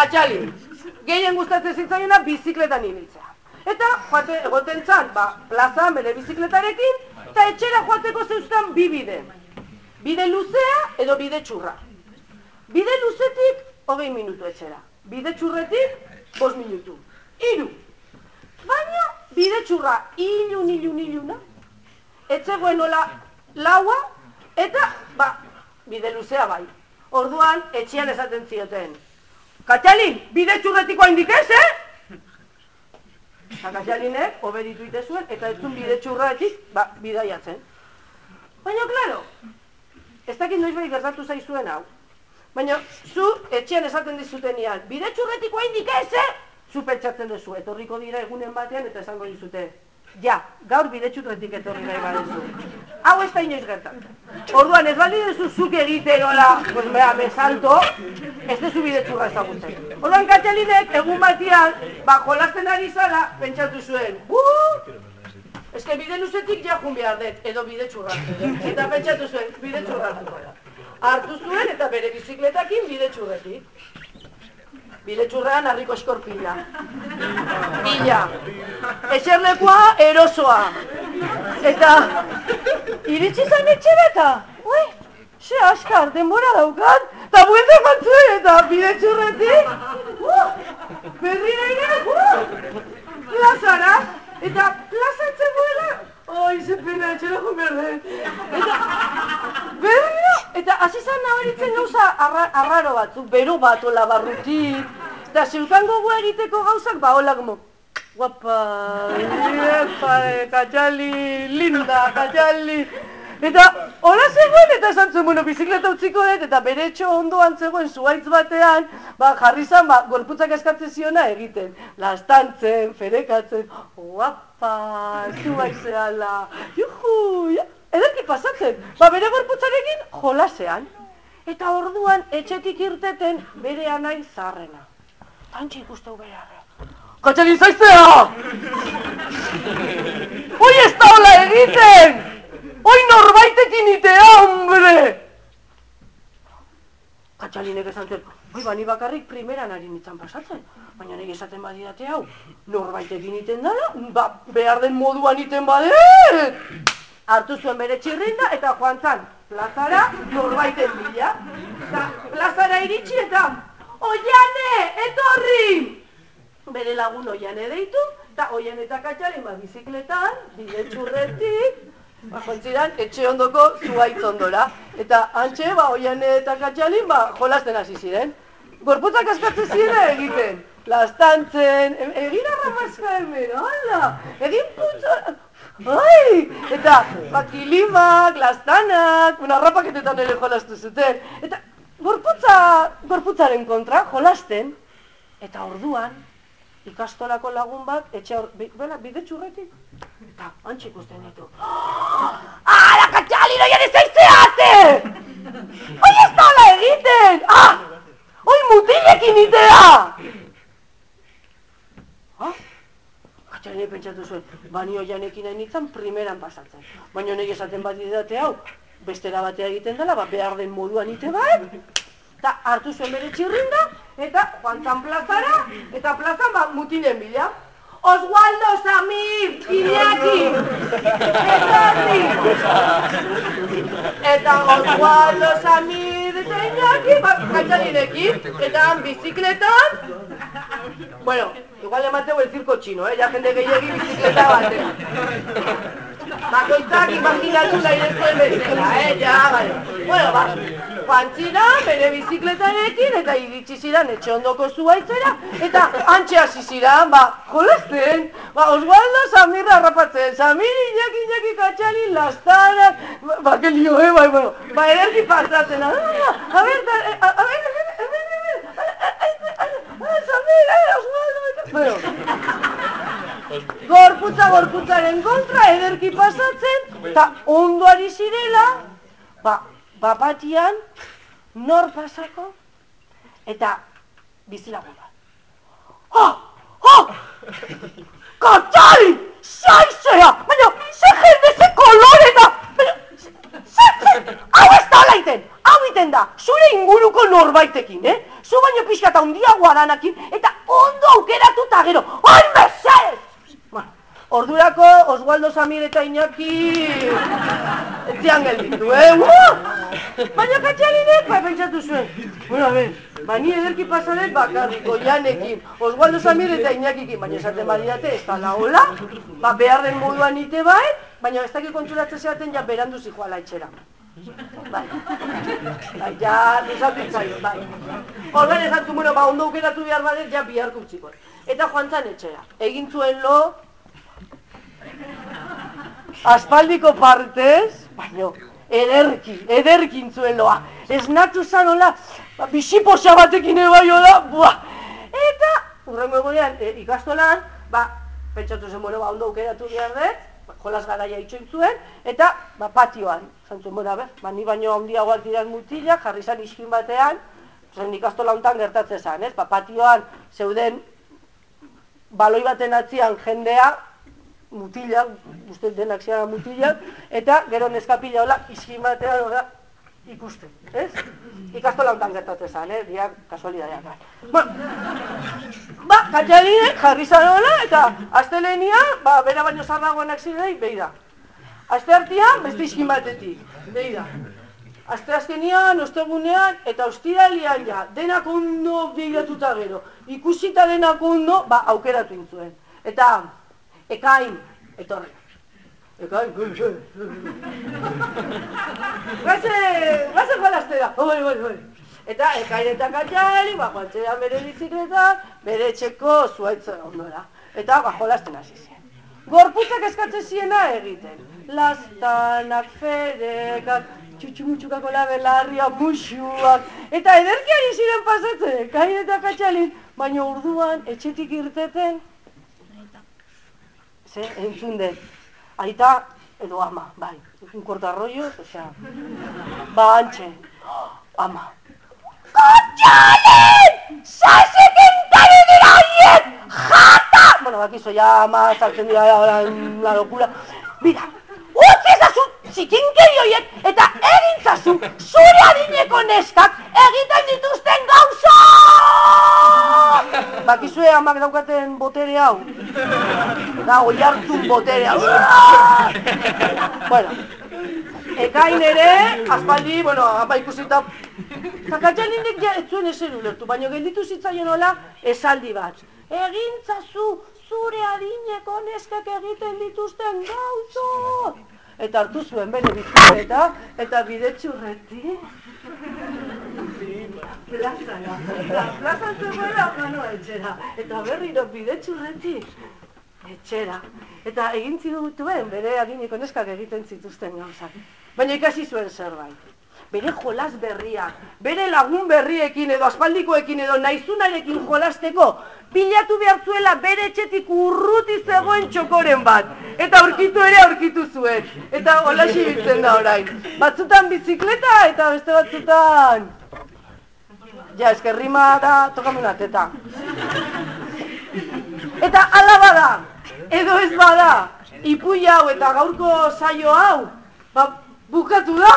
katxali. Gehien gustatzen zitzaiena bizikletan ibiltzea. Eta joate egoten zan, ba, plaza bere bizikletarekin, eta etxera joateko zeuzkan bi bide. Bide luzea edo bide txurra. Bide luzetik, hogei minutu etxera. Bide txurretik, bos minutu. Iru. Baina, bide txurra, ilun, ilun, iluna. Etzegoen nola laua, eta, ba, bide luzea bai. Orduan, etxean esaten zioten. Katxalin, bide txurretikoa indik ez, eh? Eta Katxalinek, obeditu ite zuen, eta ez zuen bide txurretik, ba, bidaiatzen. Baina, klaro, ez dakit noiz bai gertatu zaizuen hau. Baina, zu etxean esaten dizutenian, bide txurretikoa indik ez, eh? Zu pentsatzen duzu, etorriko dira egunen batean eta esango dizute. Ja, gaur bide txurretik etorri nahi badezu. Hau ez da inoiz gertatu. Orduan ez bali duzu zuk egiten hola, pues mea, me salto, ez dezu bide txurra ezagutzen. Orduan katxalinek egun batian, ba, jolasten ari zala, pentsatu zuen. Uh! Ez que bide luzetik jakun behar dut, edo bide. Eta pentsatu zuen, bide txurra. Hartu zuen eta bere bizikletakin bide txurretik. Bide txurrean harriko eskorpila. Bila. Eserlekoa erosoa. Eta iritsi zain etxera eta, ui, xe askar, denbora daukat, eta buelta eman eta bide txurretik, uh, berri nahi uh, plazara, eta plaza etzegoela, oi, ze pena, etxera Eta, berri eta hasi zan nabaritzen gauza arra, arraro batzuk, bero bat ola barrutik, eta zeukan gogoa egiteko gauzak, ba, hola, como, guapa, epa, katxali, linda, katxali, Eta hola zegoen eta esan zuen, bueno, bizikleta utziko dut, eta bere etxo ondoan zegoen zuaitz batean, ba, jarri zan, ba, gorputzak eskatzen ziona egiten. Lastantzen, ferekatzen, guapa, zuaitzeala, juhu, ja, ederki pasatzen. Ba, bere gorputzarekin jolasean. Eta orduan etxetik irteten bere anai zarrena. Antxe ikusteu bere arre. Katxalin zaiztea! Ui ez da hola egiten! Oi norbaitekin itea, hombre! Katxalinek esan zuen, oi bani bakarrik primeran ari nintzen pasatzen. Baina nire esaten badidate hau, norbaitekin iten dara, ba, behar den moduan iten bade! Artu zuen bere txirrinda eta joan zan, plazara norbaiten bila. Eta plazara iritsi eta, oiane, etorri! Bere lagun oiane deitu, eta oian eta katxalin ba, bizikletan, bide txurretik, Ba, jontziran, etxe ondoko zuaitz ondora. Eta antxe, ba, oian eta katxalin, ba, jolasten hasi ziren. Gorputzak askatzen ziren egiten. Lastantzen, e, egin arramazka hemen, hala! Egin putza... Ai! Eta, ba, kilimak, lastanak, una rapaketetan ere jolastu zuten. Eta, gorputza, gorputzaren kontra, jolasten. Eta orduan, ikastolako lagun bat, etxe hor, bela, bide txurretik, eta antxe ikusten ditu. Ah, la katxali, no jane zaitzeate! Oi ez egiten! Ah! Oi mutilekin itea! Ah? Katxali pentsatu zuen, bani oianekin nahi nintzen primeran pasatzen. Baina honek esaten bat idate hau, bestera batea egiten dela, ba, behar den moduan ite bat, eta hartu zuen bere txirrinda, eta joan zan plazara, eta plazan ba, mutilen bila. Oswaldo Samir, Iñaki, Etorri! Eta Oswaldo Samir eta Iñaki, ba, katxalinekin, eta han bizikletan, bueno, igual emateu el circo chino, eh, ja jende gehiagi bizikleta batean. Bakoitzak imaginatu nahi ez duen bezala, eh, ja, bale. Bueno, ba, Pantzina, bere bizikletarekin, eta iritsi zidan etxe ondoko zuaitzera, eta antxe hasi zidan, ba, jolazten, ba, Oswaldo Samirra harrapatzen, Samir inaki inaki katxali lastara, ba, ba, que lio, eh, bai, bueno, ba, ederki pasatzen, a ver, a a a ver, a ver, Samir, eh, Bueno, gorputza gorputzaren kontra, ederki pasatzen, eta ondoari zirela, ba, bapatian, nor pasako, eta bizilagun bat. Oh! Oh! Katxari! Zaizea! Baina, ze jende, ze kolore eta... Baina, ze, ze, hau ez da hola iten! Hau iten da, zure inguruko norbaitekin, eh? Zu baino pixka eta hundiagoa danakin, eta ondo aukeratu eta gero, mesez! Bueno, ordurako Oswaldo Samir eta Iñaki etzian gelditu, eh? Uh! Baina katxalinek, bai pentsatu zuen. Bueno, a ver, ba ni ederki pasadet bakarrik Oianekin, Oswaldo Samir eta Iñakikin, baina esaten badiate ez da la hola, ba behar den moduan ite bai, baina ez dakik konturatzen zeaten ja berandu zijoala etxera. Bai, bai, ja, nuzatu zaio, bai. Organ esan zu, bueno, ba, ondo aukeratu behar badet, ja biharko utziko. Eta joan zan etxera. Egin zuen lo, aspaldiko partez, baino, ederki, ederkin zuen loa. Ez natu zan hola, ba, bisiposa batekin eba jola, buah. Eta, urrengo egonean, e, ikastolan, ba, pentsatu zen, bueno, ba, ondo aukeratu behar dut, jolas garaia itxoin zuen, eta, ba, patioan, zantzuen, bueno, ber, ba, ni baino handiagoak diran mutila, jarri zan iskin batean, zen ikastola hontan gertatzen zen, ez? Ba, patioan zeuden baloi baten atzian jendea, mutilak, uste denak zian mutilak, eta gero neskapila hola, iskin batean hola, ikusten, ez? Ikastola hontan gertatzen zen, eh? Diak kasualidadeak. Bueno, ba, katxarine, jarri zan hola, eta astelenia, ba, bera baino zarragoenak zirei, behi da. Aste hartian, beste iskin batetik, behi da. Aste azkenian, ostegunean, eta ostiralian ja, denak ondo begiratuta gero. Ikusita denak ondo, ba, aukeratu intzuen. Eta, ekain, etorri. Ekain, guxe. Gaze, gaze jolastera, bai, bai, bai. Eta ekain eta katxari, ba, joan bere bizikleta, bere etxeko zuaitza ondora. Eta, ba, jolasten hasi ziren. Gorputzak eskatzen ziena egiten. Lastanak, ferekak, txutxumutxukako labelarria, musuak, eta ederki ari ziren pasatzen, kain eta katxalin, baina urduan etxetik irteten, ze, entzun dut, aita edo ama, bai, un cortarrollos, osea, ba, antxe, ama. Katxalin! Zazekin tari dira horiek! Jata! Bueno, bakizo, ya ama, sartzen dira, la, la locura. Mira, utzi ezazu txikinkeri horiek eta egintzazu zure adineko neskak egiten gauza! Bakizue amak daukaten botere hau. Da, oi hartu botere hau. bueno, ekain ere, aspaldi, bueno, apa ikusita, kakatxalinek ja ez zuen eser ulertu, baina gelditu zitzaien hola esaldi bat. Egintzazu zure adineko neskak egiten dituzten gauzo! Eta hartu zuen bere bizikleta, eta bide txurreti. Plazara, eta plazan zegoela jano etxera, eta berriro bide txurreti etxera. Eta egin zituen bere adineko neskak egiten zituzten gauzak. Baina ikasi zuen zerbait bere jolas berriak, bere lagun berriekin edo aspaldikoekin edo naizunarekin jolasteko, bilatu behar zuela bere etxetik urruti zegoen txokoren bat. Eta aurkitu ere aurkitu zuen. Eta biltzen da orain. Batzutan bizikleta eta beste batzutan... Ja, eskerrima da, tokamen ateta. Eta ala bada, edo ez bada, ipui hau eta gaurko saio hau, ba, bukatu da?